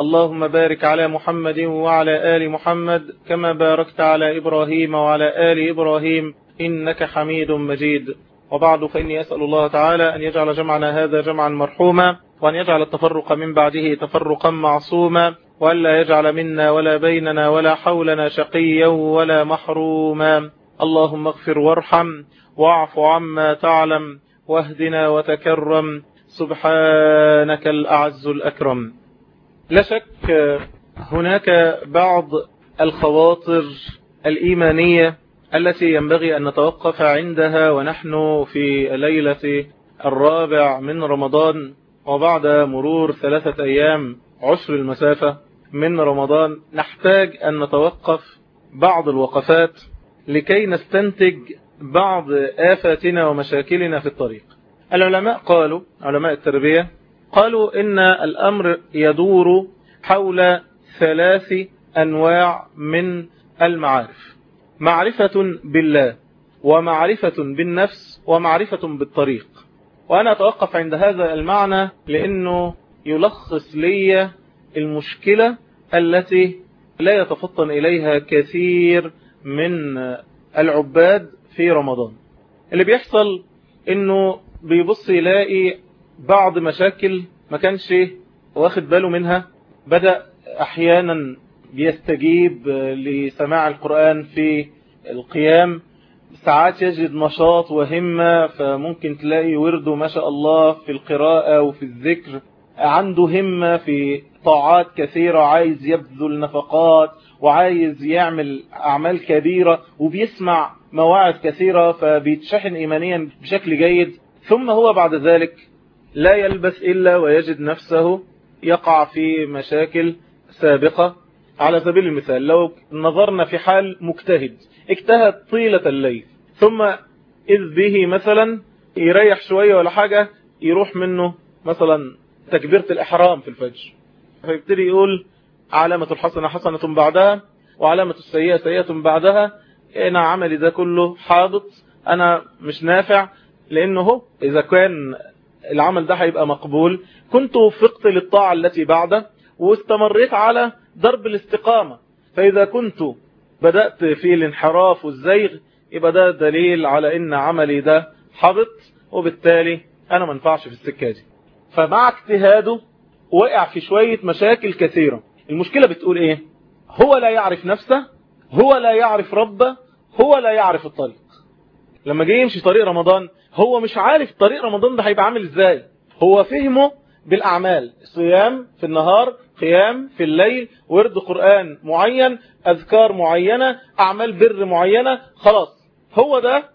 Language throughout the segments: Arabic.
اللهم بارك على محمد وعلى آل محمد كما باركت على إبراهيم وعلى آل إبراهيم إنك حميد مجيد. وبعد فإني أسأل الله تعالى أن يجعل جمعنا هذا جمعا مرحوما وأن يجعل التفرق من بعده تفرقا معصوما وألا يجعل منا ولا بيننا ولا حولنا شقيا ولا محروما. اللهم اغفر وارحم واعف عما تعلم واهدنا وتكرم. سبحانك الأعز الأكرم. لا شك هناك بعض الخواطر الإيمانية التي ينبغي أن نتوقف عندها ونحن في ليلة الرابع من رمضان وبعد مرور ثلاثة أيام عشر المسافة من رمضان نحتاج أن نتوقف بعض الوقفات لكي نستنتج بعض آفاتنا ومشاكلنا في الطريق. العلماء قالوا علماء التربية قالوا إن الأمر يدور حول ثلاث أنواع من المعارف. معرفة بالله ومعرفة بالنفس ومعرفة بالطريق. وأنا أتوقف عند هذا المعنى لأنه يلخص لي المشكلة التي لا يتفطن إليها كثير من العباد في رمضان. اللي بيحصل إنه بيبص يلاقي بعض مشاكل ما كانش واخد باله منها بدأ أحيانا بيستجيب لسماع القرآن في القيام. ساعات يجد نشاط وهمة فممكن تلاقي ورده ما شاء الله في القراءة وفي الذكر. عنده همة في طاعات كثيرة عايز يبذل نفقات وعايز يعمل أعمال كبيرة وبيسمع مواعظ كثيرة فبيتشحن إيمانيا بشكل جيد. ثم هو بعد ذلك لا يلبث إلا ويجد نفسه يقع في مشاكل سابقة. على سبيل المثال لو نظرنا في حال مجتهد اجتهد طيلة الليل ثم إذ به مثلا يريح شوية ولا حاجة يروح منه مثلا تكبيرة الإحرام في الفجر. فيبتدي يقول علامة الحسنة حسنة بعدها وعلامة السيئة سيئة بعدها أنا عملي ده كله حابط أنا مش نافع لأنه إذا كان العمل ده هيبقى مقبول. كنت وفقت للطاعة التي بعده واستمريت على درب الاستقامة. فإذا كنت بدأت في الانحراف والزيغ يبقى ده دليل على إن عملي ده حبط وبالتالي أنا ما ينفعش في السكة دي. فمع اجتهاده وقع في شوية مشاكل كثيرة. المشكلة بتقول إيه؟ هو لا يعرف نفسه هو لا يعرف ربه هو لا يعرف الطريق. لما جه يمشي طريق رمضان هو مش عارف طريق رمضان ده هيبقى عامل إزاي. هو فهمه بالأعمال. صيام في النهار قيام في الليل ورد قرآن معين أذكار معينة أعمال بر معينة خلاص. هو ده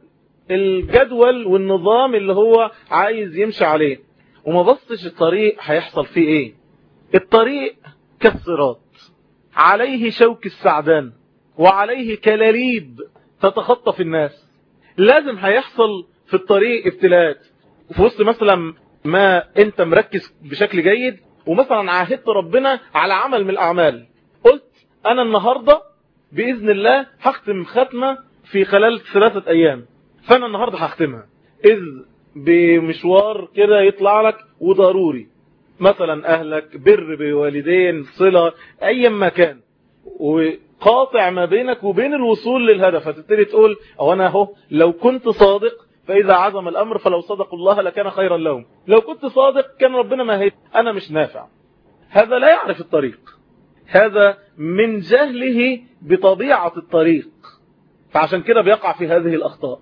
الجدول والنظام اللي هو عايز يمشي عليه. وما بصش الطريق هيحصل فيه إيه. الطريق كالصراط. عليه شوك السعدان وعليه كلاليب تتخطف الناس. لازم هيحصل في الطريق ابتلاءات. في وسط مثلا ما انت مركز بشكل جيد ومثلا عاهدت ربنا على عمل من الأعمال. قلت أنا النهاردة بإذن الله هختم ختمة في خلال ثلاثة أيام. فأنا النهاردة هختمها. إذ بمشوار كده يطلع لك وضروري. مثلا أهلك بر بوالدين صلة أي مكان وقاطع ما بينك وبين الوصول للهدف. فتبتدي تقول أو أنا أهو لو كنت صادق فإذا عزم الأمر فلو صدقوا الله لكان خيرا لهم. لو كنت صادق كان ربنا ما هي أنا مش نافع. هذا لا يعرف الطريق. هذا من جهله بطبيعة الطريق. فعشان كده بيقع في هذه الأخطاء.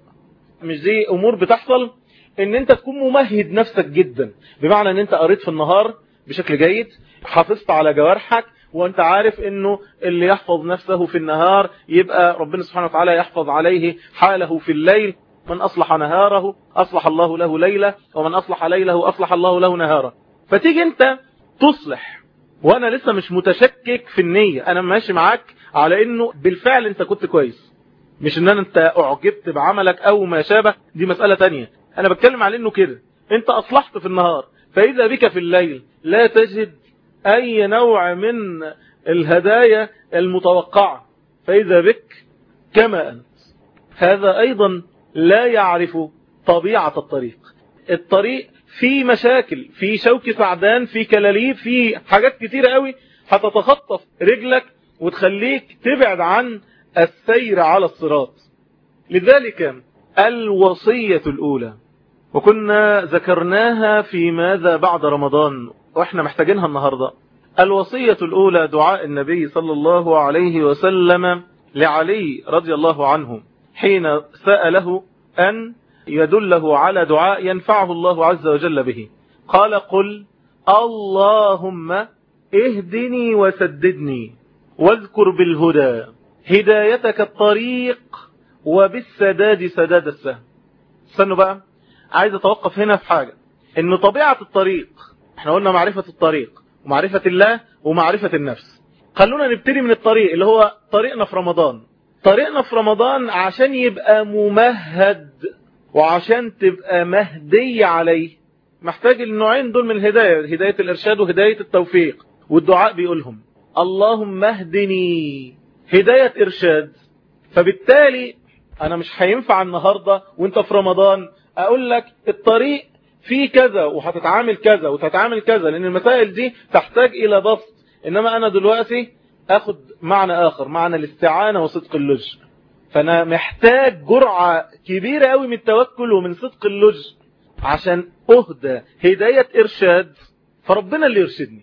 مش دي أمور بتحصل إن أنت تكون ممهد نفسك جدا. بمعنى إن أنت قريت في النهار بشكل جيد حافظت على جوارحك وأنت عارف إنه اللي يحفظ نفسه في النهار يبقى ربنا سبحانه وتعالى يحفظ عليه حاله في الليل. من أصلح نهاره أصلح الله له ليلة ومن أصلح ليله أصلح الله له نهاره. فتيجي أنت تصلح وأنا لسه مش متشكك في النية. أنا ماشي معاك على إنه بالفعل أنت كنت كويس. مش إن أنت أعجبت بعملك أو ما شابه دي مسألة تانية. أنا بتكلم على إنه كده. أنت أصلحت في النهار. فإذا بك في الليل لا تجد أي نوع من الهدايا المتوقعة. فإذا بك كما أنت. هذا أيضا لا يعرف طبيعة الطريق. الطريق في مشاكل في شوك سعدان في كلاليب في حاجات كتيرة قوي هتتخطف رجلك وتخليك تبعد عن السير على الصراط. لذلك الوصية الأولى وكنا ذكرناها في ماذا بعد رمضان وإحنا محتاجينها النهاردة. الوصية الأولى دعاء النبي صلى الله عليه وسلم لعلي رضي الله عنه. حين سأله أن يدله على دعاء ينفعه الله عز وجل به. قال قل اللهم اهدني وسددني واذكر بالهدى هدايتك الطريق وبالسداد سداد السهم. استنوا بقى عايز أتوقف هنا في حاجة. إن طبيعة الطريق إحنا قلنا معرفة الطريق ومعرفة الله ومعرفة النفس. خلونا نبتدي من الطريق اللي هو طريقنا في رمضان. طريقنا في رمضان عشان يبقى ممهد وعشان تبقى مهدي عليه محتاج النوعين دول من الهداية هداية الإرشاد وهداية التوفيق والدعاء بيقولهم اللهم اهدني هداية إرشاد فبالتالي أنا مش هينفع النهاردة وأنت في رمضان أقول لك الطريق فيه كذا وهتتعامل كذا وتتعامل كذا لأن المسائل دي تحتاج إلى بسط إنما أنا دلوقتي أخد معنى آخر معنى الاستعانة وصدق اللجء فأنا محتاج جرعة كبيرة قوي من التوكل ومن صدق اللجء عشان أهدى هداية إرشاد فربنا اللي يرشدني.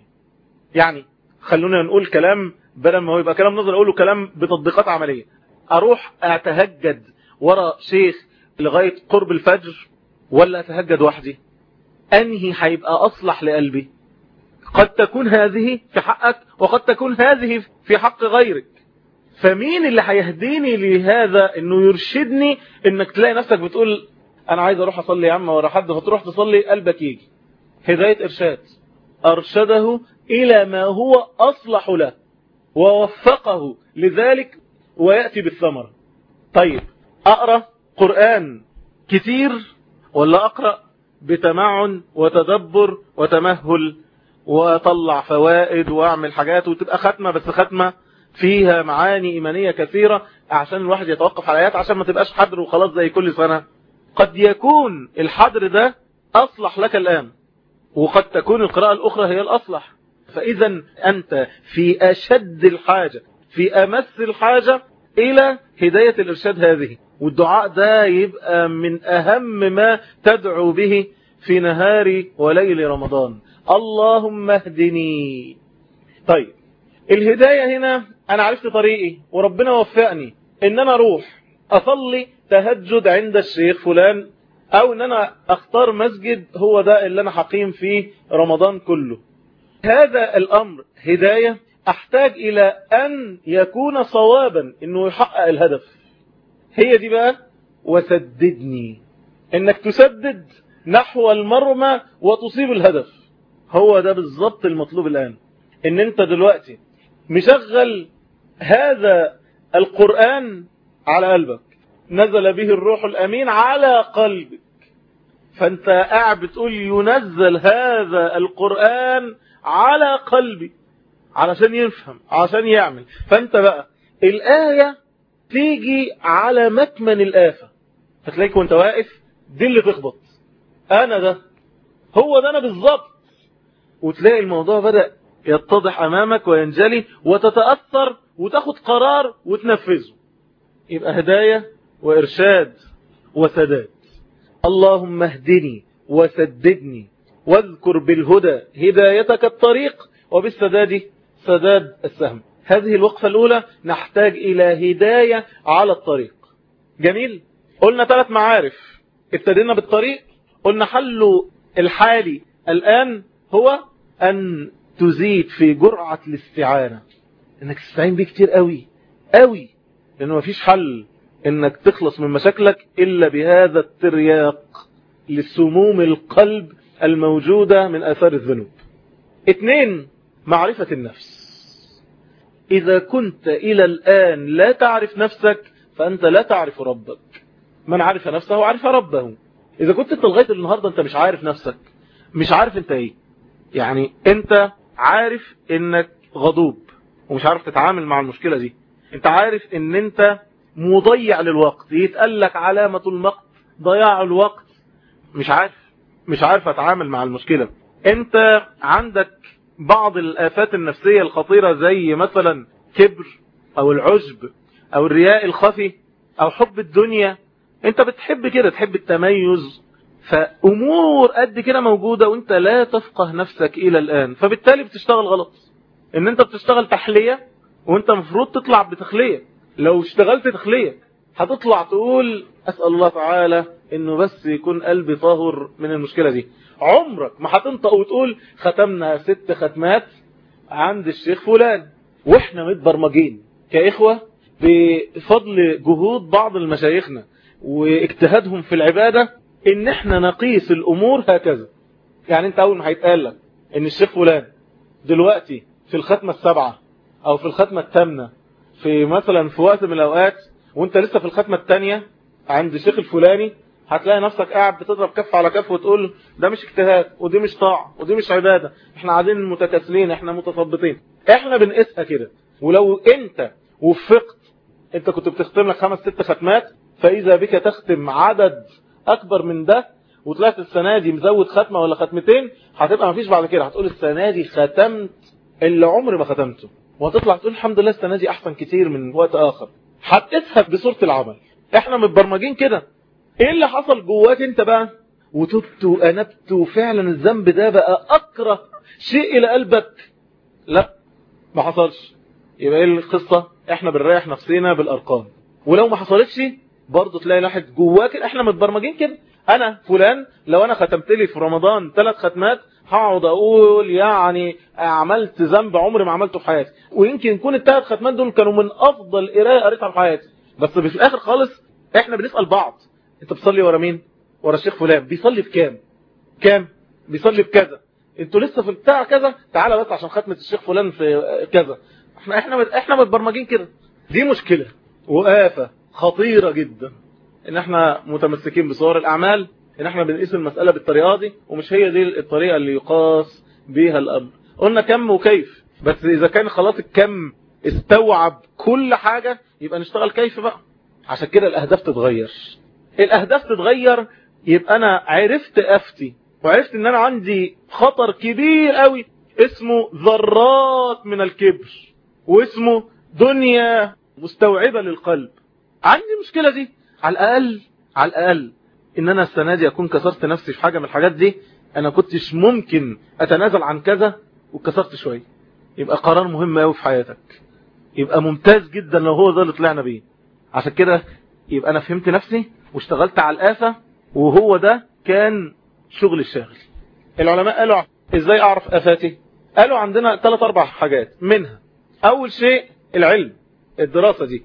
يعني خلونا نقول كلام بدل ما هو يبقى كلام نظر أقوله كلام بتطبيقات عملية. أروح أتهجد ورا شيخ لغاية قرب الفجر ولا أتهجد وحدي؟ أنهي هيبقى أصلح لقلبي؟ قد تكون هذه في حقك وقد تكون هذه في حق غيرك. فمين اللي هيهديني لهذا إنه يرشدني إنك تلاقي نفسك بتقول أنا عايز أروح أصلي يا عم ورا حد فتروح تصلي قلبك يجي. هداية إرشاد. أرشده إلى ما هو أصلح له ووفقه لذلك ويأتي بالثمرة. طيب أقرأ قرآن كتير ولا أقرأ بتمعن وتدبر وتمهل واطلع فوائد واعمل حاجات وتبقى ختمة بس ختمة فيها معاني إيمانية كثيرة عشان الواحد يتوقف على آيات عشان ما تبقاش حدر وخلاص زي كل سنة. قد يكون الحدر ده أصلح لك الآن وقد تكون القراءة الأخرى هي الأصلح. فإذا أنت في أشد الحاجة في أمس الحاجة إلى هداية الإرشاد هذه. والدعاء ده يبقى من أهم ما تدعو به في نهار وليل رمضان. اللهم اهدني. طيب الهداية هنا أنا عرفت طريقي وربنا وفقني. إن أنا أروح أصلي تهجد عند الشيخ فلان أو إن أنا أختار مسجد هو ده اللي أنا حقيم فيه رمضان كله. هذا الأمر هداية. أحتاج إلى أن يكون صوابا إنه يحقق الهدف. هي دي بقى وسددني. إنك تسدد نحو المرمى وتصيب الهدف. هو ده بالظبط المطلوب الآن. إن أنت دلوقتي مشغل هذا القرآن على قلبك. نزل به الروح الأمين على قلبك. فأنت قاعد بتقول ينزل هذا القرآن على قلبي. علشان يفهم عشان يعمل. فأنت بقى الآية تيجي على مكمن الآفة. فتلاقيك وأنت واقف دي اللي تخبط. أنا ده. هو ده أنا بالظبط وتلاقي الموضوع بدأ يتضح أمامك وينجلي وتتأثر وتاخد قرار وتنفذه. يبقى هداية وإرشاد وسداد. اللهم اهدني وسددني واذكر بالهدى هدايتك الطريق وبالسداد سداد السهم. هذه الوقفة الأولى نحتاج إلى هداية على الطريق. جميل؟ قلنا ثلاث معارف. ابتدينا بالطريق قلنا حل الحالي الآن هو أن تزيد في جرعة الاستعانة. إنك تستعين بيه كتير قوي قوي. لأنه مفيش حل إنك تخلص من مشاكلك إلا بهذا الترياق لسموم القلب الموجودة من آثار الذنوب. اتنين معرفة النفس. إذا كنت إلى الآن لا تعرف نفسك فأنت لا تعرف ربك. من عرف نفسه عرف ربه. إذا كنت أنت لغاية النهاردة أنت مش عارف نفسك مش عارف أنت إيه. يعني انت عارف انك غضوب ومش عارف تتعامل مع المشكلة دي. انت عارف ان انت مضيع للوقت. يتقال لك علامة المقت ضياع الوقت. مش عارف مش عارف اتعامل مع المشكلة. انت عندك بعض الآفات النفسية الخطيرة زي مثلا كبر أو العجب أو الرياء الخفي أو حب الدنيا. انت بتحب كده تحب التميز. فأمور قد كده موجودة وانت لا تفقه نفسك إلى الآن. فبالتالي بتشتغل غلط. إن انت بتشتغل تحلية وانت مفروض تطلع بتخلية. لو اشتغلت تخلية هتطلع تقول أسأل الله تعالى إنه بس يكون قلبي طاهر من المشكلة دي. عمرك ما هتنطق وتقول ختمنا ست ختمات عند الشيخ فلان. وإحنا متبرمجين كإخوة بفضل جهود بعض المشايخنا واجتهادهم في العبادة إن إحنا نقيس الأمور هكذا. يعني أنت أول ما هيتقال لك إن الشيخ فلان دلوقتي في الختمة السبعة أو في الختمة الثامنة في مثلا في وقت من الأوقات وأنت لسه في الختمة الثانية عند الشيخ الفلاني هتلاقي نفسك قاعد بتضرب كف على كف وتقول ده مش اجتهاد ودي مش طاعة ودي مش عبادة إحنا قاعدين متكاسلين إحنا متثبطين. إحنا بنقيسها كده. ولو أنت وفقت أنت كنت بتختم لك خمس ست ختمات فإذا بك تختم عدد أكبر من ده وطلعت السنة دي مزود ختمة ولا ختمتين هتبقى مفيش بعد كده. هتقول السنة دي ختمت اللي عمري ما ختمته. وهتطلع تقول الحمد لله السنة دي أحسن كتير من وقت آخر. هتقيسها بصورة العمل. إحنا متبرمجين كده. إيه اللي حصل جواك أنت بقى؟ وتبت وأنبت وفعلا الذنب ده بقى أكره شيء إلى قلبك. لا ما حصلش. يبقى إيه القصة؟ إحنا بنريح نفسنا بالأرقام. ولو ما حصلتش برضه تلاقي واحد جواك إحنا متبرمجين كده. أنا فلان لو أنا ختمت لي في رمضان ثلاث ختمات هقعد أقول يعني عملت ذنب عمري ما عملته في حياتي. ويمكن يكون الثلاث ختمات دول كانوا من أفضل قراية قريتها في حياتي. بس في الآخر خالص إحنا بنسأل بعض. أنت بتصلي ورا مين؟ ورا الشيخ فلان. بيصلي بكام كام؟ بيصلي بكذا أنتوا لسه في بتاع كذا؟ تعالى بس عشان ختمة الشيخ فلان في كذا. إحنا إحنا إحنا متبرمجين كده. دي مشكلة. وآفة خطيرة جدا. إن إحنا متمسكين بصور الأعمال إن إحنا بنقيس المسألة بالطريقة دي ومش هي دي الطريقة اللي يقاس بيها الأمر. قلنا كم وكيف. بس إذا كان خلاص الكم استوعب كل حاجة يبقى نشتغل كيف بقى؟ عشان كده الأهداف تتغير. الأهداف تتغير يبقى أنا عرفت أفتي وعرفت إن أنا عندي خطر كبير قوي اسمه ذرات من الكبر واسمه دنيا مستوعبة للقلب. عندي مشكلة دي. على الأقل على الأقل إن أنا السنة دي أكون كسرت نفسي في حاجة من الحاجات دي أنا كنتش ممكن أتنازل عن كذا وكسرت شوية. يبقى قرار مهم قوي في حياتك. يبقى ممتاز جدا لو هو ده اللي طلعنا بيه. عشان كده يبقى أنا فهمت نفسي واشتغلت على الآفة وهو ده كان شغل الشاغل. العلماء قالوا إزاي أعرف آفاتي؟ قالوا عندنا ثلاث أربع حاجات منها. أول شيء العلم الدراسة دي.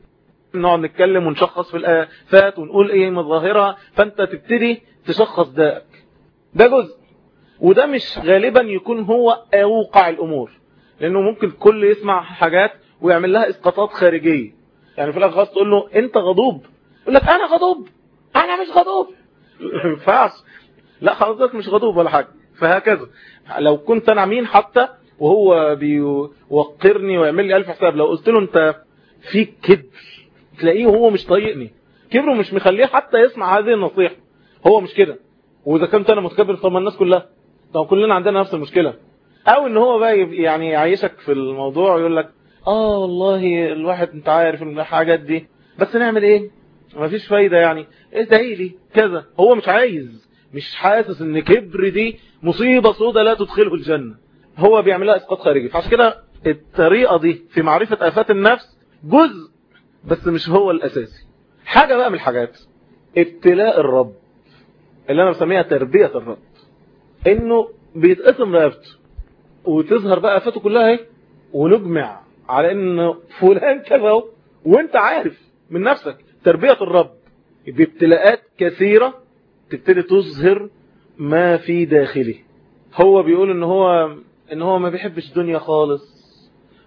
نقعد نتكلم ونشخص في الآفات ونقول إيه مظاهرها فأنت تبتدي تشخص دائك ده جزء. وده مش غالبا يكون هو أوقع الأمور. لأنه ممكن الكل يسمع حاجات ويعمل لها إسقاطات خارجية. يعني في الآخر تقول له أنت غضوب. يقول لك أنا غضوب. أنا مش غضوب. ما ينفعش لا حضرتك مش غضوب ولا حاجة. فهكذا. لو كنت أنا مين حتى وهو بيوقرني ويعمل لي ألف حساب لو قلت له أنت فيك كبر تلاقيه هو مش طايقني. كبره مش مخليه حتى يسمع هذه النصيحة. هو مش كده. وإذا كنت أنا متكبر طب ما الناس كلها. طب كلنا عندنا نفس المشكلة. أو إن هو بقى يعني يعيشك في الموضوع ويقول لك آه والله الواحد أنت عارف الحاجات دي. بس نعمل إيه؟ مفيش فايدة يعني. ادعي لي. كذا. هو مش عايز. مش حاسس إن كبر دي مصيبة سودة لا تدخله الجنة. هو بيعملها إسقاط خارجي. فعشان كده الطريقة دي في معرفة آفات النفس جزء بس مش هو الأساسي. حاجة بقى من الحاجات ابتلاء الرب اللي أنا بسميها تربية الرب. إنه بيتقسم رقبته وتظهر بقى آفاته كلها اهي ونجمع على إن فلان كذا وأنت عارف من نفسك. تربية الرب بابتلاءات كثيرة تبتدي تظهر ما في داخله. هو بيقول إن هو إن هو ما بيحبش الدنيا خالص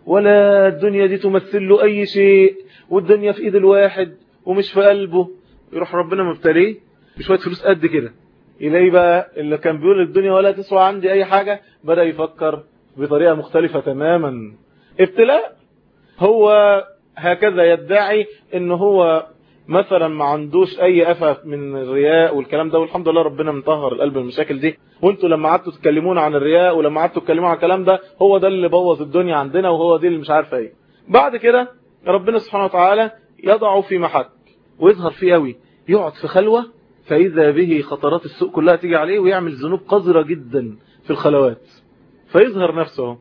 ولا الدنيا دي تمثل له أي شيء. والدنيا في إيد الواحد ومش في قلبه. يروح ربنا مبتليه بشوية فلوس قد كده. يلاقي بقى اللي كان بيقول الدنيا ولا تسوى عندي أي حاجة بدأ يفكر بطريقة مختلفة تماما. ابتلاء هو هكذا يدعي ان هو مثلا ما عندوش أي أفة من الرياء والكلام ده والحمد لله ربنا مطهر القلب من المشاكل دي. وأنتوا لما قعدتوا تتكلمون عن الرياء ولما قعدتوا تتكلموا عن الكلام ده هو ده اللي بوظ الدنيا عندنا وهو دي اللي مش عارفة إيه. بعد كده ربنا سبحانه وتعالى يضعه في محك ويظهر فيه قوي يقعد في خلوة فإذا به خطرات السوء كلها تيجي عليه ويعمل ذنوب قذرة جدا في الخلوات. فيظهر نفسه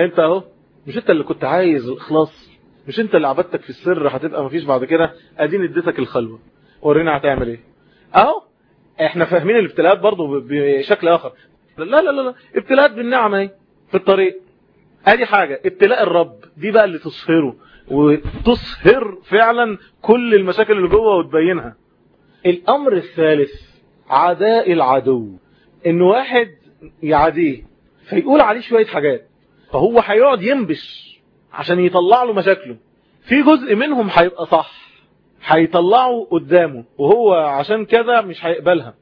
أنت أهو مش أنت اللي كنت عايز الاخلاص مش أنت اللي عبدتك في السر هتبقى مفيش بعد كده ادين اديتك الخلوة. ورينا هتعمل إيه. أهو إحنا فاهمين الابتلاءات برضو بشكل آخر. لا لا لا لا ابتلاءات بالنعمة أهي في الطريق. أدي حاجة ابتلاء الرب دي بقى اللي تصهره وتصهر فعلا كل المشاكل اللي جوه وتبينها. الأمر الثالث عداء العدو. إن واحد يعاديه فيقول عليه شوية حاجات فهو هيقعد ينبش عشان يطلع له مشاكله. في جزء منهم هيبقى صح هيطلعه قدامه وهو عشان كذا مش هيقبلها.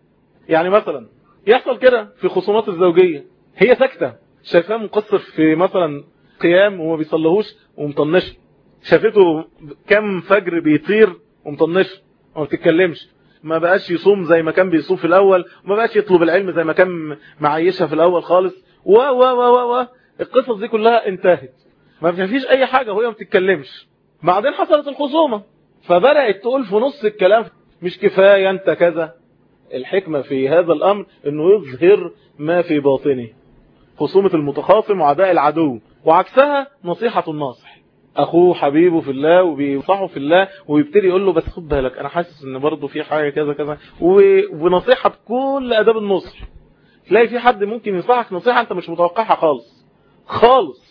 يعني مثلا يحصل كده في خصومات الزوجية. هي ساكتة شايفاه مقصر في مثلا قيام وما بيصلهوش ومطنش شافته كم فجر بيطير ومطنش وما بتتكلمش. ما بقاش يصوم زي ما كان بيصوم في الأول وما بقاش يطلب العلم زي ما كان معيشها في الأول خالص. و و و و القصص دي كلها انتهت. ما فيش أي حاجة وهي ما بتتكلمش. بعدين حصلت الخصومة. فبدأت تقول في نص الكلام مش كفاية أنت كذا. الحكمة في هذا الأمر إنه يظهر ما في باطنه. خصومة المتخاصم وعداء العدو. وعكسها نصيحة الناصح. أخوه حبيبه في الله وبينصحه في الله ويبتدي يقول له بس خد بالك أنا حاسس إن برضه في حاجة كذا كذا. ونصيحة بكل أداب النصح. تلاقي في حد ممكن ينصحك نصيحة أنت مش متوقعها خالص. خالص.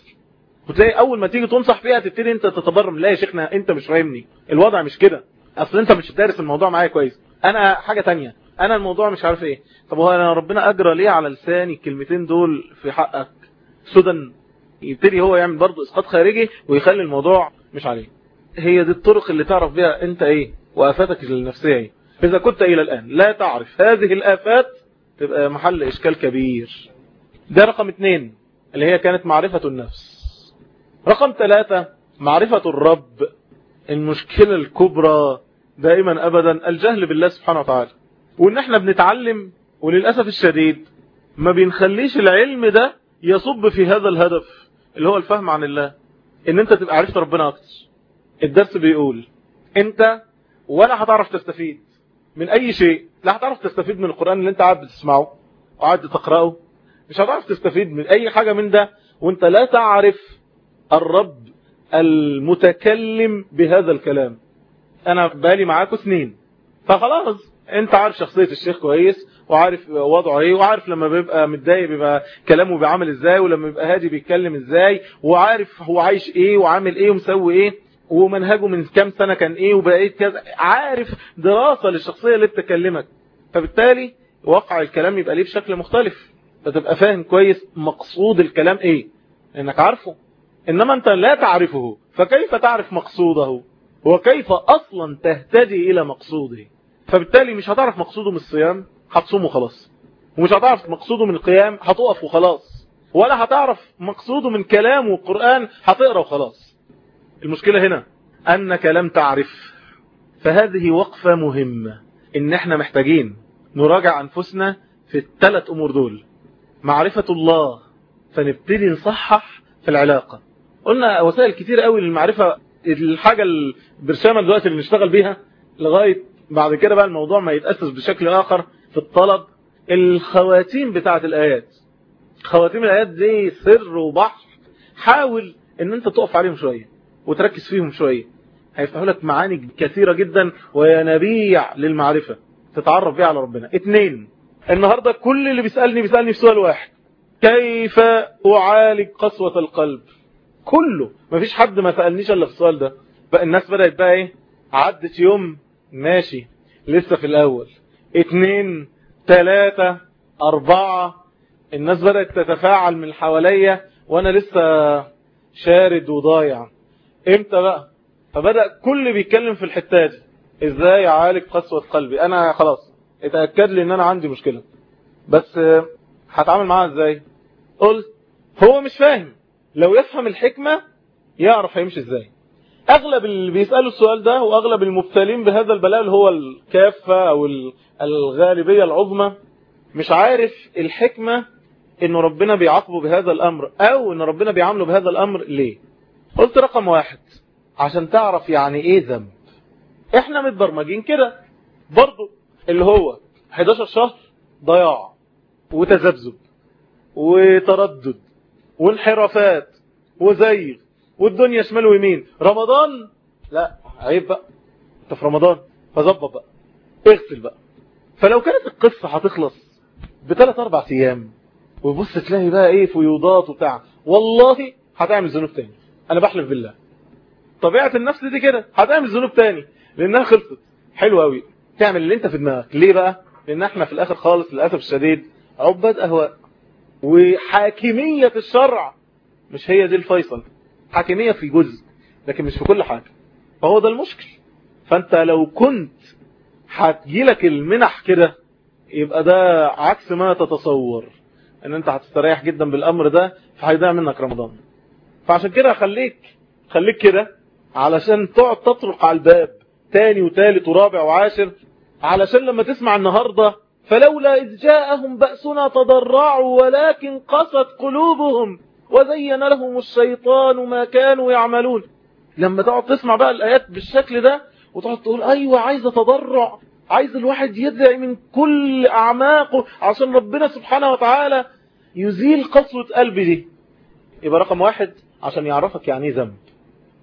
وتلاقي أول ما تيجي تنصح فيها تبتدي أنت تتبرم. لا يا شيخنا أنت مش فاهمني. الوضع مش كده. أصل أنت مش دارس الموضوع معايا كويس. أنا حاجة تانية. أنا الموضوع مش عارف إيه. طب هو أنا ربنا أجرى ليه على لساني الكلمتين دول في حقك؟ سدى. يبتدي هو يعمل برضه إسقاط خارجي ويخلي الموضوع مش عليه. هي دي الطرق اللي تعرف بيها أنت إيه وآفاتك النفسية إيه. إذا كنت إلى الآن لا تعرف هذه الآفات تبقى محل إشكال كبير. ده رقم اتنين اللي هي كانت معرفة النفس. رقم ثلاثة معرفة الرب. المشكلة الكبرى دائما ابدا الجهل بالله سبحانه وتعالى. وإن إحنا بنتعلم وللأسف الشديد ما بنخليش العلم ده يصب في هذا الهدف. اللي هو الفهم عن الله إن أنت تبقى عرفت ربنا أكتر. الدرس بيقول أنت ولا هتعرف تستفيد من أي شيء. لا هتعرف تستفيد من القرآن اللي أنت قاعد بتسمعه وقاعد تقرأه مش هتعرف تستفيد من أي حاجة من ده وأنت لا تعرف الرب المتكلم بهذا الكلام. أنا بالي معاكم سنين فخلاص. انت عارف شخصية الشيخ كويس وعارف وضعه إيه وعارف لما بيبقى متضايق بيبقى كلامه بيعمل إزاي ولما بيبقى هادي بيتكلم إزاي وعارف هو عايش إيه وعامل إيه ومسوي إيه ومنهجه من كام سنة كان إيه وبقيت كذا عارف دراسة للشخصية اللي بتكلمك. فبالتالي وقع الكلام يبقى ليه بشكل مختلف فتبقى فاهم كويس مقصود الكلام إيه انك عارفه. انما انت لا تعرفه فكيف تعرف مقصوده؟ وكيف أصلا تهتدي إلى مقصوده؟ فبالتالي مش هتعرف مقصوده من الصيام هتصوم خلاص. ومش هتعرف مقصوده من القيام هتقف وخلاص ولا هتعرف مقصوده من كلام والقرآن هتقرأ وخلاص المشكلة هنا أنك لم تعرف. فهذه وقفة مهمة إن إحنا محتاجين نراجع أنفسنا في الثلاث أمور دول. معرفة الله فنبتدي نصحح في العلاقة. قلنا وسائل كتير قوي للمعرفة الحاجة البرشامة دلوقتي اللي نشتغل بيها لغاية بعد كده بقى الموضوع ما يتأسس بشكل آخر في الطلب الخواتيم بتاعت الآيات. خواتيم الآيات دي سر وبحر حاول إن أنت تقف عليهم شوية وتركز فيهم شوية. هيفتحوا لك معاني كثيرة جدا وينابيع للمعرفة. تتعرف بيها على ربنا. اتنين النهاردة كل اللي بيسألني بيسألني في سؤال واحد. كيف أعالج قسوة القلب؟ كله. مفيش حد ما سألنيش إلا في السؤال ده. بقى الناس بدأت بقى إيه؟ عدت يوم ماشي. لسه في الأول. اتنين تلاتة أربعة. الناس بدأت تتفاعل من حواليا وأنا لسه شارد وضايع. إمتى بقى؟ فبدأ كل بيتكلم في الحتة دي. إزاي أعالج قسوة قلبي؟ أنا خلاص اتأكد لي إن أنا عندي مشكلة. بس هتعامل معاها إزاي؟ قلت هو مش فاهم. لو يفهم الحكمة يعرف هيمشي إزاي. أغلب اللي بيسألوا السؤال ده وأغلب المبتلين بهذا البلاء اللي هو الكافة أو الغالبية العظمى مش عارف الحكمة إن ربنا بيعاقبه بهذا الأمر أو إن ربنا بيعامله بهذا الأمر ليه. قلت رقم واحد عشان تعرف يعني إيه ذنب. إحنا متبرمجين كده. برضو اللي هو 11 شهر ضياع وتذبذب وتردد وانحرافات وزيغ والدنيا شمال ويمين. رمضان؟ لا عيب بقى. انت في رمضان فظبط بقى. اغسل بقى. فلو كانت القصة هتخلص بثلاث أربع أيام وبص تلاقي بقى إيه فيوضات وبتاع والله هتعمل ذنوب تاني. أنا بحلف بالله. طبيعة النفس دي كده هتعمل ذنوب تاني. لأنها خلصت. حلو قوي تعمل اللي أنت في دماغك. ليه بقى؟ لأن إحنا في الآخر خالص للأسف الشديد عباد أهواء وحاكمية الشرع مش هي دي الفيصل. حاكمية في جزء لكن مش في كل حاجة فهو ده المشكل. فأنت لو كنت هتجيلك المنح كده يبقى ده عكس ما تتصور إن أنت هتستريح جدا بالأمر ده فهيضيع منك رمضان. فعشان كده خليك خليك كده علشان تقعد تطرق على الباب تاني وتالت ورابع وعاشر علشان لما تسمع النهاردة فلولا إذ جاءهم بأسنا تضرعوا ولكن قست قلوبهم. وزين لهم الشيطان ما كانوا يعملون. لما تقعد تسمع بقى الآيات بالشكل ده وتقعد تقول أيوة عايز تضرع عايز الواحد يدعي من كل أعماقه عشان ربنا سبحانه وتعالى يزيل قسوة قلبي دي. يبقى رقم واحد عشان يعرفك يعني ذنب.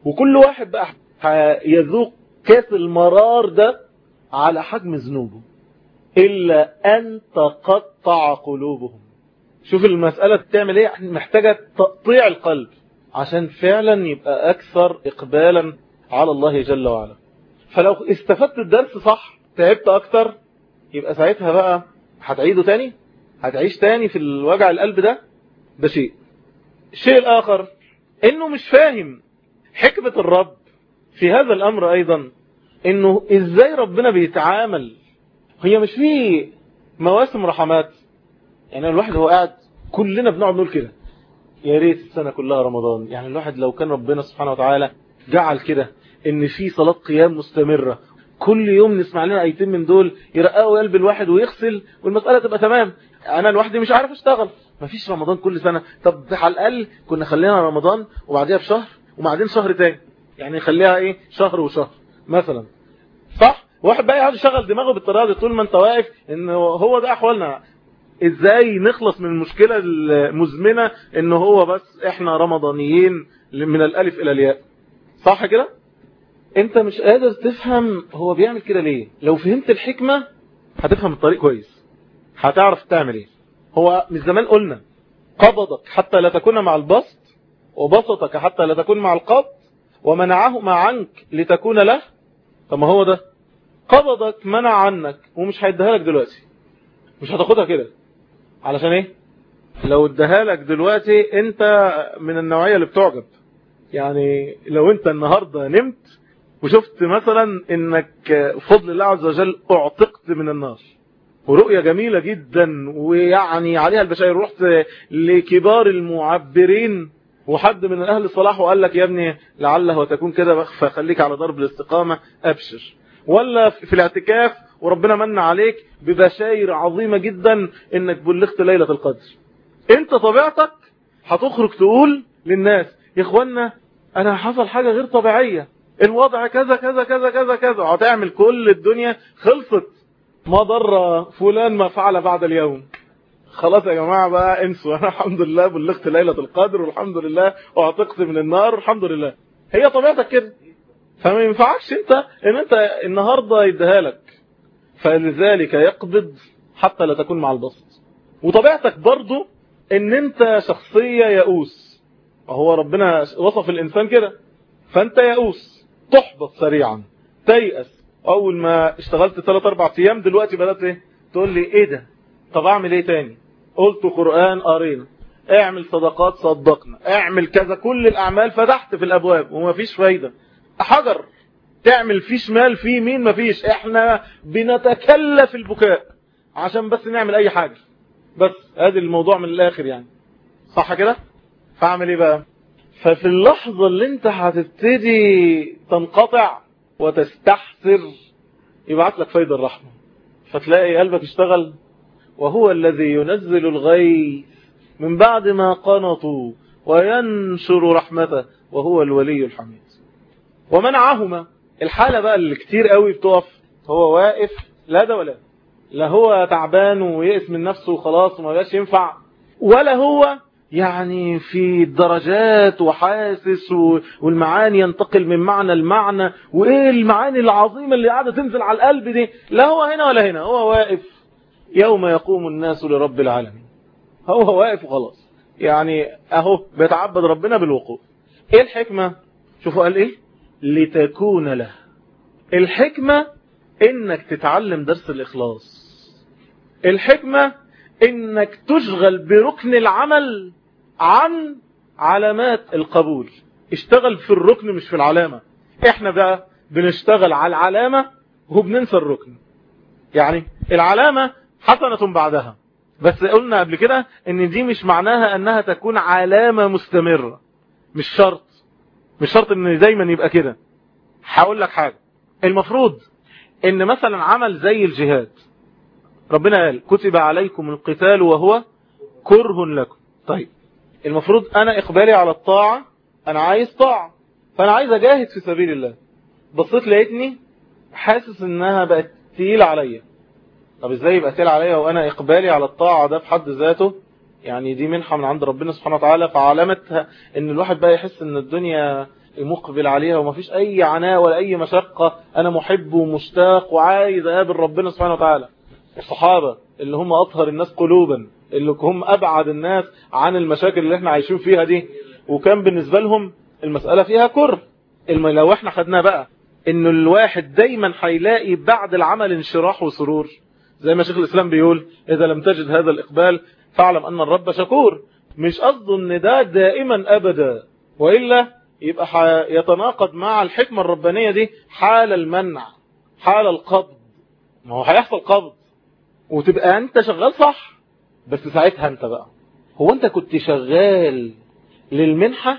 وكل واحد بقى يذوق كاس المرار ده على حجم ذنوبه. إلا أن تقطع قلوبهم. شوف المسألة بتعمل إيه؟ محتاجة تقطيع القلب عشان فعلا يبقى أكثر إقبالا على الله جل وعلا. فلو استفدت الدرس صح تعبت أكتر يبقى ساعتها بقى هتعيده تاني؟ هتعيش تاني في الوجع القلب ده؟ ده شيء. الشيء الآخر إنه مش فاهم حكمة الرب في هذا الأمر أيضا إنه إزاي ربنا بيتعامل؟ هي مش في مواسم رحمات. يعني الواحد هو قاعد كلنا بنقعد نقول كده. يا ريت السنة كلها رمضان. يعني الواحد لو كان ربنا سبحانه وتعالى جعل كده إن في صلاة قيام مستمرة كل يوم نسمع لنا آيتين من دول يرققوا قلب الواحد ويغسل والمسألة تبقى تمام. أنا لوحدي مش عارف أشتغل. مفيش رمضان كل سنة. طب على الأقل كنا خلينا رمضان وبعديها بشهر وبعدين شهر تاني. يعني نخليها إيه؟ شهر وشهر مثلا. صح؟ واحد بقى يقعد يشغل دماغه بالطريقة دي طول ما أنت واقف إن هو ده أحوالنا. إزاي نخلص من المشكلة المزمنة ان هو بس إحنا رمضانيين من الالف إلى الياء. صح كده؟ انت مش قادر تفهم هو بيعمل كده ليه. لو فهمت الحكمة هتفهم الطريق كويس. هتعرف تعمل إيه. هو من زمان قلنا قبضك حتى لا تكون مع البسط وبسطك حتى لا تكون مع القبض ومنعهما عنك لتكون له. طب ما هو ده. قبضك منع عنك ومش هيديها لك دلوقتي. مش هتاخدها كده. علشان إيه؟ لو اداها لك دلوقتي انت من النوعية اللي بتعجب. يعني لو انت النهاردة نمت وشفت مثلا انك بفضل الله عز وجل اعتقت من النار. ورؤية جميلة جدا ويعني عليها البشاير رحت لكبار المعبرين وحد من أهل الصلاح وقال لك يا ابني لعله وتكون كده فخليك على ضرب الاستقامة أبشر. ولا في الاعتكاف وربنا من عليك ببشاير عظيمة جدا إنك بلغت ليلة القدر. أنت طبيعتك هتخرج تقول للناس يا اخوانا أنا حصل حاجة غير طبيعية. الوضع كذا كذا كذا كذا كذا. هتعمل كل الدنيا خلصت. ما ضر فلان ما فعل بعد اليوم. خلاص يا جماعة بقى انسوا. أنا الحمد لله بلغت ليلة القدر والحمد لله. واعتقت من النار والحمد لله. هي طبيعتك كده. فما ينفعكش انت ان انت النهاردة يديها لك. فلذلك يقبض حتى لا تكون مع البسط. وطبيعتك برضو إن أنت شخصية يئوس. وهو ربنا وصف الإنسان كده. فأنت يئوس تحبط سريعا تيأس. أول ما اشتغلت 3 4 أيام دلوقتي بدأت إيه؟ تقول لي إيه ده؟ طب أعمل إيه تاني؟ قلت قرآن قرينا. اعمل صدقات صدقنا. اعمل كذا. كل الأعمال فتحت في الأبواب ومفيش فايدة. حجر. تعمل فيه شمال فيه يمين مفيش إحنا بنتكلف البكاء عشان بس نعمل أي حاجة. بس ادي الموضوع من الآخر يعني. صح كده؟ فاعمل إيه بقى؟ ففي اللحظة اللي أنت هتبتدي تنقطع وتستحسر يبعت لك فايدة الرحمة. فتلاقي قلبك اشتغل. وهو الذي ينزل الغيث من بعد ما قنطوا وينشر رحمته. وهو الولي الحميد. ومنعهما. الحالة بقى اللي كتير قوي بتقف هو واقف لا ده ولا لا هو تعبان ويئس من نفسه وخلاص وما بقاش ينفع ولا هو يعني في الدرجات وحاسس والمعاني ينتقل من معنى لمعنى وإيه المعاني العظيمة اللي قاعدة تنزل على القلب دي؟ لا هو هنا ولا هنا هو واقف يوم يقوم الناس لرب العالمين. هو واقف وخلاص. يعني أهو بيتعبد ربنا بالوقوف. إيه الحكمة؟ شوفوا قال إيه؟ لتكون له. الحكمة إنك تتعلم درس الإخلاص. الحكمة إنك تشغل بركن العمل عن علامات القبول. اشتغل في الركن مش في العلامة. إحنا بقى بنشتغل على العلامة وبننسى الركن. يعني العلامة حسنة بعدها. بس قلنا قبل كده إن دي مش معناها إنها تكون علامة مستمرة. مش شرط. مش شرط إن دايما يبقى كده. هقول لك حاجة. المفروض إن مثلا عمل زي الجهاد. ربنا قال كتب عليكم القتال وهو كره لكم. طيب المفروض أنا إقبالي على الطاعة أنا عايز طاعة. فأنا عايز أجاهد في سبيل الله. بصيت لقيتني حاسس إنها بقت تقيلة عليا. طب إزاي يبقى تقيل عليا وأنا إقبالي على الطاعة ده في حد ذاته؟ يعني دي منحة من عند ربنا سبحانه وتعالى فعلامتها إن الواحد بقى يحس إن الدنيا مقبل عليها ومفيش أي عناء ولا أي مشقة أنا محب ومشتاق وعايز أقابل ربنا سبحانه وتعالى. الصحابة اللي هم أطهر الناس قلوبا اللي هم أبعد الناس عن المشاكل اللي إحنا عايشين فيها دي. وكان بالنسبة لهم المسألة فيها كره لو إحنا خدناها بقى ان الواحد دايما هيلاقي بعد العمل انشراح وسرور. زي ما شيخ الإسلام بيقول إذا لم تجد هذا الإقبال فاعلم أن الرب شكور. مش قصده إن ده دائما ابدا وإلا يبقى يتناقض مع الحكمة الربانية دي حال المنع حال القبض. ما هو هيحصل قبض. وتبقى أنت شغال صح بس ساعتها أنت بقى. هو أنت كنت شغال للمنحة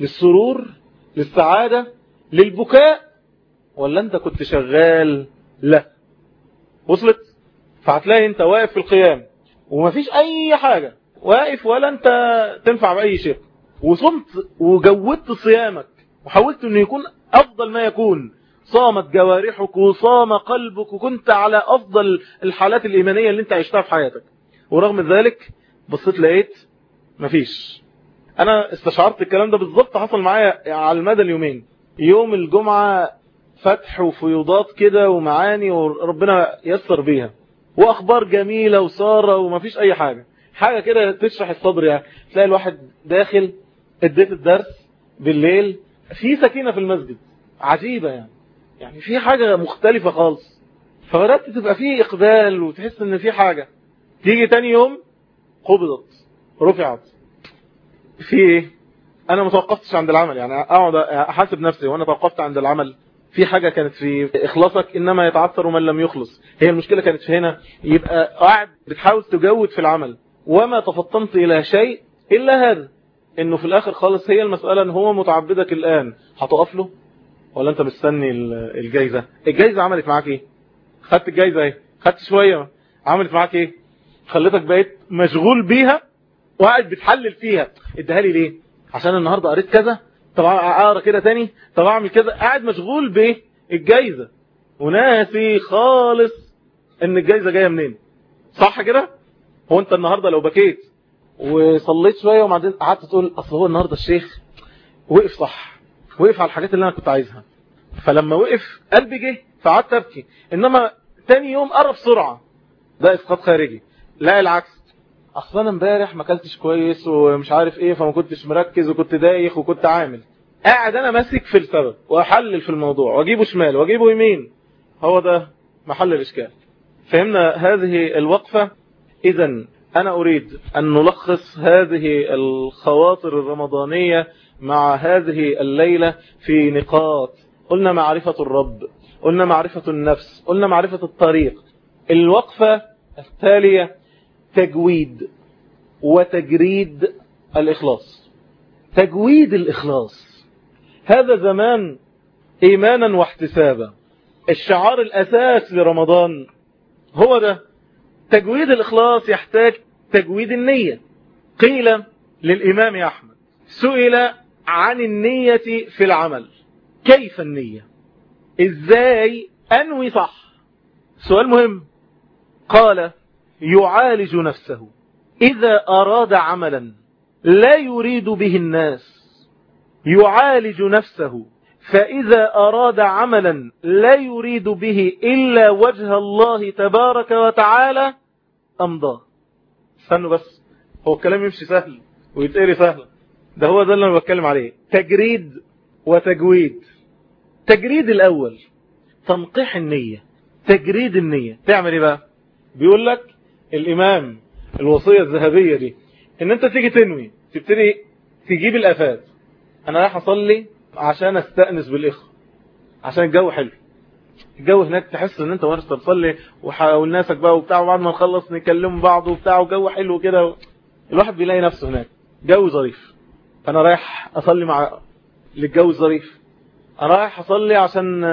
للسرور للسعادة للبكاء ولا أنت كنت شغال لا؟ وصلت؟ فهتلاقي أنت واقف في القيام. ومفيش أي حاجة. واقف ولا أنت تنفع بأي شيء. وصمت وجودت صيامك. وحاولت إنه يكون أفضل ما يكون. صامت جوارحك وصام قلبك وكنت على أفضل الحالات الإيمانية اللي أنت عشتها في حياتك. ورغم ذلك بصيت لقيت مفيش. أنا استشعرت الكلام ده بالظبط حصل معايا على المدى اليومين. يوم الجمعة فتح وفيوضات كده ومعاني وربنا يسر بيها. وأخبار جميلة وسارة ومفيش أي حاجة. حاجة كده تشرح الصدر يعني. تلاقي الواحد داخل أديت الدرس بالليل في سكينة في المسجد. عجيبة يعني. يعني في حاجة مختلفة خالص. فبدأت تبقى فيه إقبال وتحس إن في حاجة. تيجي تاني يوم قبضت رفعت. في إيه؟ أنا ما توقفتش عند العمل يعني. أقعد أحاسب نفسي وأنا توقفت عند العمل. في حاجة كانت في إخلاصك إنما يتعثر من لم يخلص. هي المشكلة كانت في هنا. يبقى قاعد بتحاول تجود في العمل. وما تفطنت إلى شيء إلا هذا إنه في الآخر خالص هي المسألة إن هو متعبدك الآن. هتقف له؟ ولا أنت مستني الجايزة؟ الجايزة عملت معاك إيه؟ خدت الجايزة إيه؟ خدت شوية. عملت معاك إيه؟ خليتك بقيت مشغول بيها وقاعد بتحلل فيها. اديها لي ليه؟ عشان النهاردة قريت كذا طب أقرأ كده تاني؟ طب أعمل كذا قاعد مشغول بايه الجايزة وناسي خالص إن الجايزة جاية منين. صح كده؟ هو أنت النهاردة لو بكيت وصليت شوية وبعدين قعدت تقول أصل هو النهاردة الشيخ. وقف صح. وقف على الحاجات اللي أنا كنت عايزها. فلما وقف قلبي جه فقعدت أبكي. إنما تاني يوم قرب بسرعة ده اسقاط خارجي. لا العكس. اصل أنا امبارح ما أكلتش كويس ومش عارف إيه فما كنتش مركز وكنت دايخ وكنت عامل. قاعد أنا ماسك في السبب وأحلل في الموضوع وأجيبه شمال وأجيبه يمين. هو ده محل الإشكال. فهمنا هذه الوقفة؟ اذا أنا أريد أن نلخص هذه الخواطر الرمضانية مع هذه الليلة في نقاط. قلنا معرفة الرب قلنا معرفة النفس قلنا معرفة الطريق. الوقفة التالية تجويد وتجريد الإخلاص. تجويد الإخلاص. هذا زمان إيمانا واحتسابا. الشعار الأساس لرمضان هو ده. تجويد الإخلاص يحتاج تجويد النية. قيل للإمام أحمد سئل عن النية في العمل. كيف النية؟ إزاي؟ أنوي صح. سؤال مهم. قال يعالج نفسه. إذا أراد عملا لا يريد به الناس يعالج نفسه. فإذا أراد عملا لا يريد به إلا وجه الله تبارك وتعالى أمضاه استنوا بس هو الكلام يمشي سهل ويتقري سهل. ده هو ده اللي أنا بتكلم عليه. تجريد وتجويد. تجريد الأول تنقيح النية. تجريد النية. تعمل إيه بقى؟ بيقول لك الإمام الوصية الذهبية دي إن أنت تيجي تنوي تبتدي تجيب الأفات. أنا رايح أصلي عشان أستأنس بالإخوة عشان الجو حلو. الجو هناك تحس إن أنت وأنت بتصلي والناسك بقى وبتاع وبعد ما نخلص نكلم بعض وبتاع وجو حلو كده الواحد بيلاقي نفسه هناك. جو ظريف. فانا رايح أصلي مع للجو الظريف. أنا رايح أصلي عشان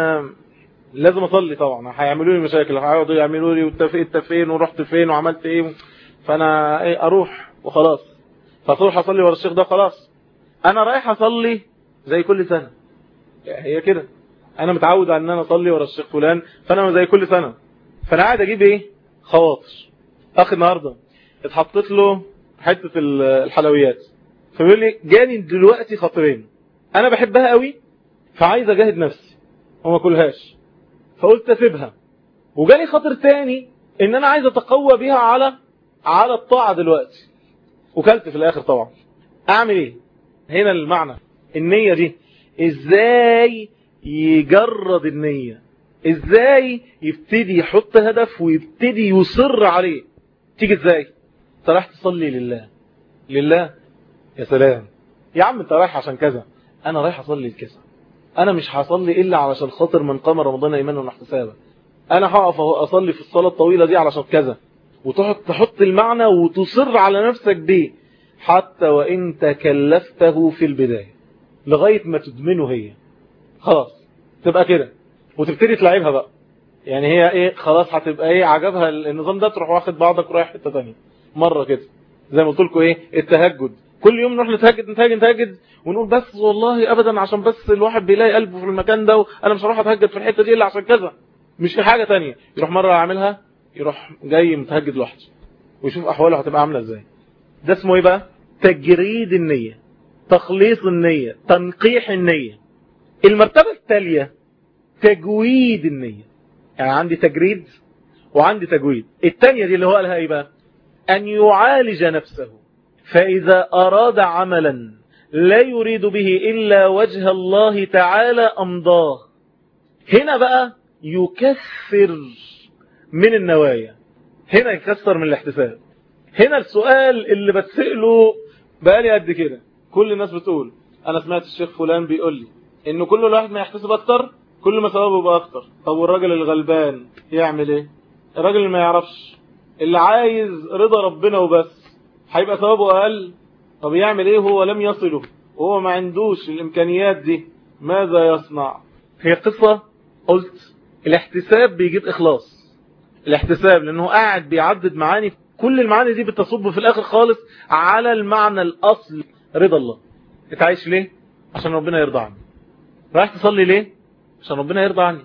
لازم أصلي طبعا. هيعملوا لي مشاكل. هيقعدوا يعملوا لي وانت فين ورحت فين وعملت إيه. فأنا إيه أروح وخلاص. فتروح أصلي ورا الشيخ ده خلاص. أنا رايح أصلي زي كل سنة. هي كده. أنا متعود على إن أنا أصلي ورا الشيخ فلان فأنا زي كل سنة. فأنا قاعد أجيب إيه؟ خواطر. اخ النهاردة اتحطت له حتة الحلويات. فبيقول لي جاني دلوقتي خاطرين. أنا بحبها قوي فعايز أجاهد نفسي. وما كلهاش. فقلت اسيبها وجالي خاطر تاني إن أنا عايز أتقوى بيها على على الطاعة دلوقتي. وكلت في الآخر طبعا. أعمل إيه؟ هنا المعنى. النية دي. إزاي يجرد النية؟ إزاي يبتدي يحط هدف ويبتدي يصر عليه؟ تيجي إزاي؟ أنت رايح تصلي لله. لله؟ يا سلام. يا عم أنت رايح عشان كذا. أنا رايح أصلي لكذا. أنا مش هصلي إلا علشان خاطر من قام رمضان إيمانا واحتسابا أنا هقف أصلي في الصلاة الطويلة دي علشان كذا. وتحط تحط المعنى وتصر على نفسك بيه حتى وإن تكلفته في البداية. لغاية ما تدمنه هي. خلاص. تبقى كده. وتبتدي تلعبها بقى. يعني هي إيه؟ خلاص هتبقى إيه؟ عجبها النظام ده تروح واخد بعضك ورايح حتة ثانية مرة كده. زي ما قلت لكم إيه؟ التهجد. كل يوم نروح نتهجد نتهجد نتهجد ونقول بس والله ابدا عشان بس الواحد بيلاقي قلبه في المكان ده وأنا مش هروح أتهجد في الحتة دي إلا عشان كذا. مش في حاجة تانية. يروح مرة يعملها يروح جاي متهجد لوحده ويشوف أحواله هتبقى عاملة إزاي. ده اسمه إيه بقى؟ تجريد النية تخليص النية تنقيح النية. المرتبة التالية تجويد النية. يعني عندي تجريد وعندي تجويد. التانية دي اللي هو قالها إيه بقى؟ أن يعالج نفسه. فإذا أراد عملا لا يريد به إلا وجه الله تعالى أمضاه. هنا بقى يكثر من النوايا. هنا يكثر من الاحتساب هنا السؤال اللي بتسأله بقالي قد كده. كل الناس بتقول أنا سمعت الشيخ فلان بيقول لي إنه كل الواحد ما يحتسب أكتر كل ما ثوابه يبقى أكتر. طب والراجل الغلبان يعمل إيه؟ الراجل اللي ما يعرفش اللي عايز رضا ربنا وبس. هيبقى ثوابه أقل. طب يعمل إيه هو لم يصله؟ وهو ما عندوش الإمكانيات دي. ماذا يصنع؟ هي قصة قلت الاحتساب بيجيب إخلاص. الاحتساب لأنه قاعد بيعدد معاني. كل المعاني دي بتصب في الآخر خالص على المعنى الأصل رضا الله. اتعايش ليه؟ عشان ربنا يرضى عني. رايح تصلي ليه؟ عشان ربنا يرضى عني.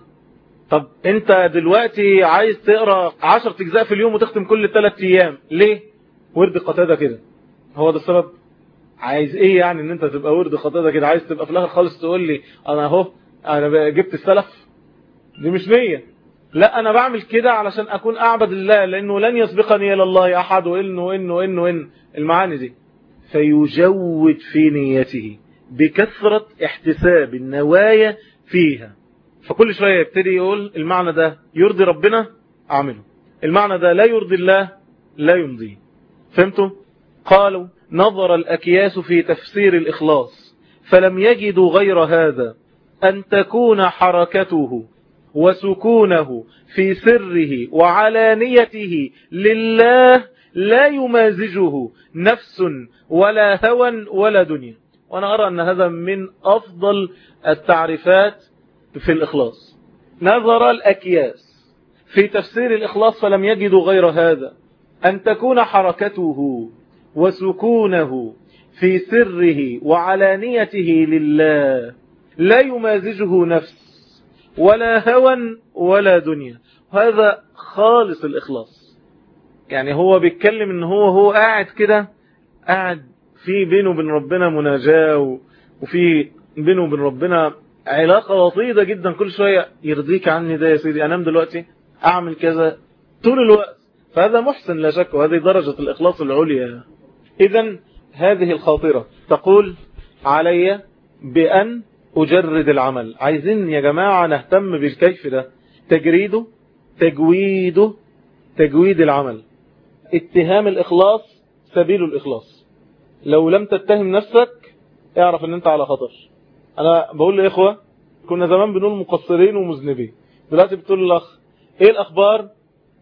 طب أنت دلوقتي عايز تقرأ 10 اجزاء في اليوم وتختم كل 3 أيام. ليه؟ ورد قتادة كده. هو ده السبب؟ عايز إيه يعني إن أنت تبقى ورد قتادة كده؟ عايز تبقى في الآخر خالص تقول لي أنا أهو أنا جبت السلف؟ دي مش نية. لا أنا بعمل كده علشان أكون أعبد الله لأنه لن يسبقني إلى الله أحد وانه وانه وانه وإن. المعاني دي. فيجود في نيته بكثرة احتساب النوايا فيها. فكل شوية يبتدي يقول المعنى ده يرضي ربنا؟ أعمله. المعنى ده لا يرضي الله لا يمضيه. فهمتوا قالوا نظر الأكياس في تفسير الإخلاص فلم يجدوا غير هذا أن تكون حركته وسكونه في سره وعلانيته لله لا يمازجه نفس ولا هوى ولا دنيا. وأنا أرى أن هذا من أفضل التعريفات في الإخلاص. نظر الأكياس في تفسير الإخلاص فلم يجدوا غير هذا. أن تكون حركته وسكونه في سره وعلانيته لله لا يمازجه نفس ولا هوى ولا دنيا. هذا خالص الإخلاص. يعني هو بيتكلم إن هو هو قاعد كده قاعد في بينه وبين ربنا مناجاة وفي بينه وبين ربنا علاقة وطيدة جدا. كل شوية يرضيك عني ده يا سيدي. أنام دلوقتي أعمل كذا. طول الوقت فهذا محسن لا شك وهذه درجة الإخلاص العليا. إذا هذه الخاطرة تقول علي بأن أجرد العمل. عايزين يا جماعة نهتم بالكيف ده. تجريده تجويده تجويد العمل. اتهام الإخلاص سبيل الإخلاص. لو لم تتهم نفسك اعرف إن أنت على خطر. أنا بقول لإخوة كنا زمان بنقول مقصرين ومذنبين. دلوقتي بتقول الاخ إيه الأخبار؟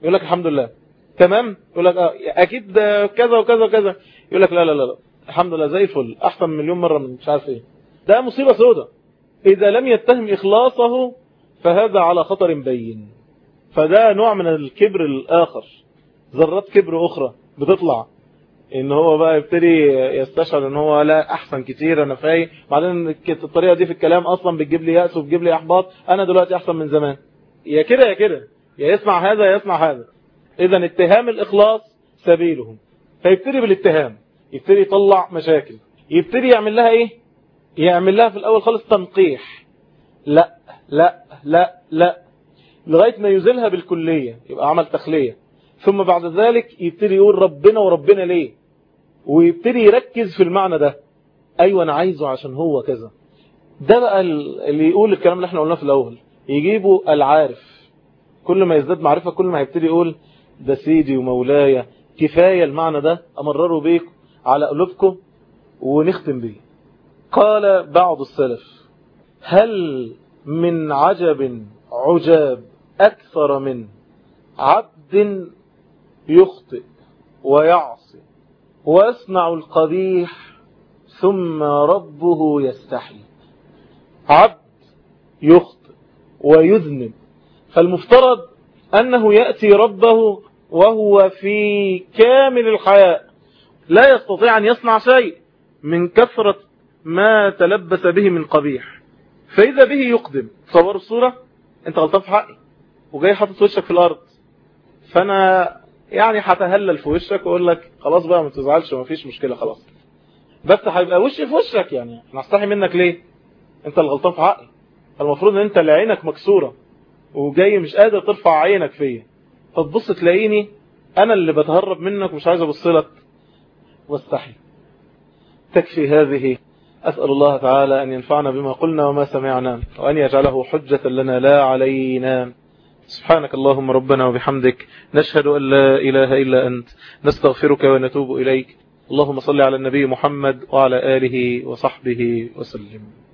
يقول لك الحمد لله. تمام؟ يقول لك آه أكيد ده كذا وكذا وكذا. يقول لك لا لا لا الحمد لله زي الفل. أحسن مليون مرة من مش عارف إيه. ده مصيبة سودة. إذا لم يتهم إخلاصه فهذا على خطر بين. فده نوع من الكبر الآخر. ذرات كبر أخرى بتطلع. إن هو بقى يبتدي يستشعر إن هو لا أحسن كتير أنا فايق. بعدين الطريقة دي في الكلام أصلا بتجيب لي يأس وبتجيب لي إحباط. أنا دلوقتي أحسن من زمان. يا كده يا كده. يا يسمع هذا يا يسمع هذا. اذا اتهام الإخلاص سبيلهم. فيبتدي بالاتهام. يبتدي يطلع مشاكل. يبتدي يعمل لها إيه؟ يعمل لها في الأول خالص تنقيح. لا لا لا لا. لغاية ما يزيلها بالكلية يبقى عمل تخلية. ثم بعد ذلك يبتدي يقول ربنا وربنا ليه؟ ويبتدي يركز في المعنى ده. أيوه أنا عايزه عشان هو كذا. ده بقى اللي يقول الكلام اللي إحنا قلناه في الأول. يجيبوا العارف. كل ما يزداد معرفة كل ما يبتدي يقول ده سيدي ومولاي. كفاية المعنى ده امرروا بيك على قلوبكم ونختم بيه. قال بعض السلف هل من عجب عجاب أكثر من عبد يخطئ ويعصي ويصنع القبيح ثم ربه يستحي. عبد يخطئ ويذنب. فالمفترض أنه يأتي ربه وهو في كامل الحياء لا يستطيع أن يصنع شيء من كثرة ما تلبس به من قبيح. فإذا به يقدم. تصور الصورة؟ أنت غلطان في حقي. وجاي حاطط وشك في الأرض. فأنا يعني هتهلل في وشك وأقول لك خلاص بقى ما تزعلش ما فيش مشكلة خلاص. بس هيبقى وشي في وشك يعني. أنا هستحي منك ليه؟ أنت اللي غلطان في حقي. المفروض إن أنت اللي عينك مكسورة وجاي مش قادر ترفع عينك فيا. فتبص تلاقيني أنا اللي بتهرب منك ومش عايز أبص لك. واستحي. تكفي هذه. أسأل الله تعالى أن ينفعنا بما قلنا وما سمعنا وأن يجعله حجة لنا لا علينا. سبحانك اللهم ربنا وبحمدك. نشهد أن لا إله إلا أنت. نستغفرك ونتوب إليك. اللهم صل على النبي محمد وعلى آله وصحبه وسلم.